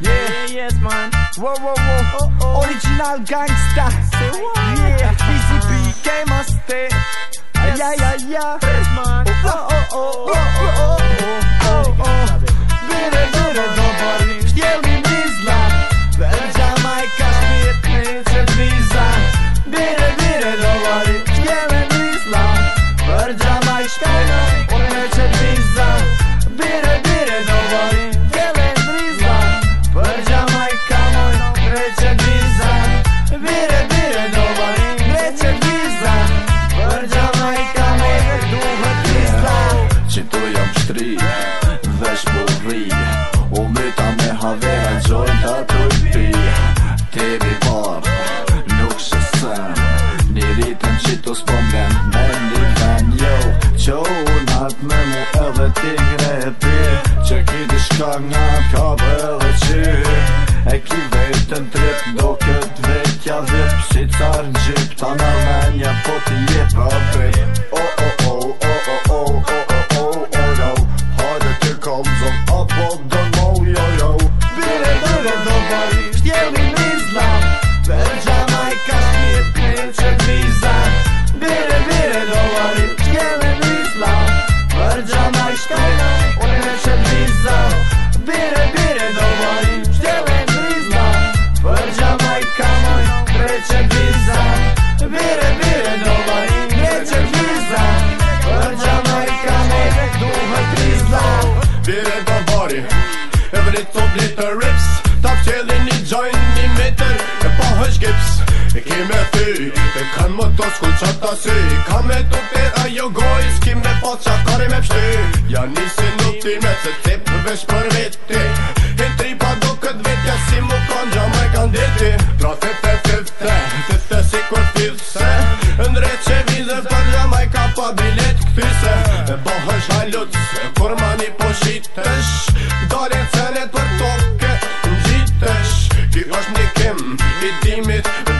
Yeah, yes, man. Whoa, whoa, whoa. Oh, oh. Original gangsta. Say what? Yeah, Busy came Yes. Yeah, yeah, yeah. Yes, man. Oh, oh, oh, oh, oh, oh, oh, oh. Bitter, bitter, nobody. Jelly Mizla. Well, Jamaica, Spit, Pizza, Bitter, bitter. Nevi bar Nuk shësën Një ritën që të spomben Me një ven jo që unat me mu edhe ti ngreti Që ki di shka nga ka bëllë që E ki vetën trip Do këtë vetja vip Si car në gjip Ta në menja po ti je për trip O Me qënë pisa, bire bire në bari Me qënë pisa, për që më i kamit, duhet pisa Bire në bari, e vërit të rips Ta pështë jeli një gjojnë, një meter e pohë shkips E keme fy, e kanë më të shkullë që të sy Kame të për e ju jo goj, s'kim dhe po që akari me pështë Ja një sinu t'i me që t'i përvesh për viti pa bilet këpise E bëhësh halut se kur ma një poshitesh Dore cëllet për toke në gjitesh Kjo është një kim i dimit në gjitesh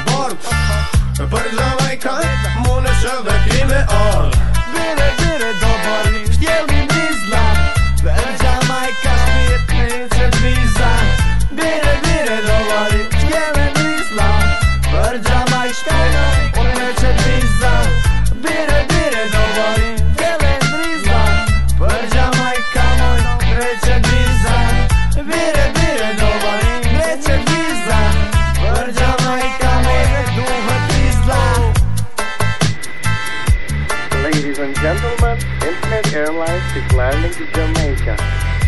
Vire, vire Neće Vrđa majka duha tizla Ladies and gentlemen, Internet Airlines is landing to Jamaica.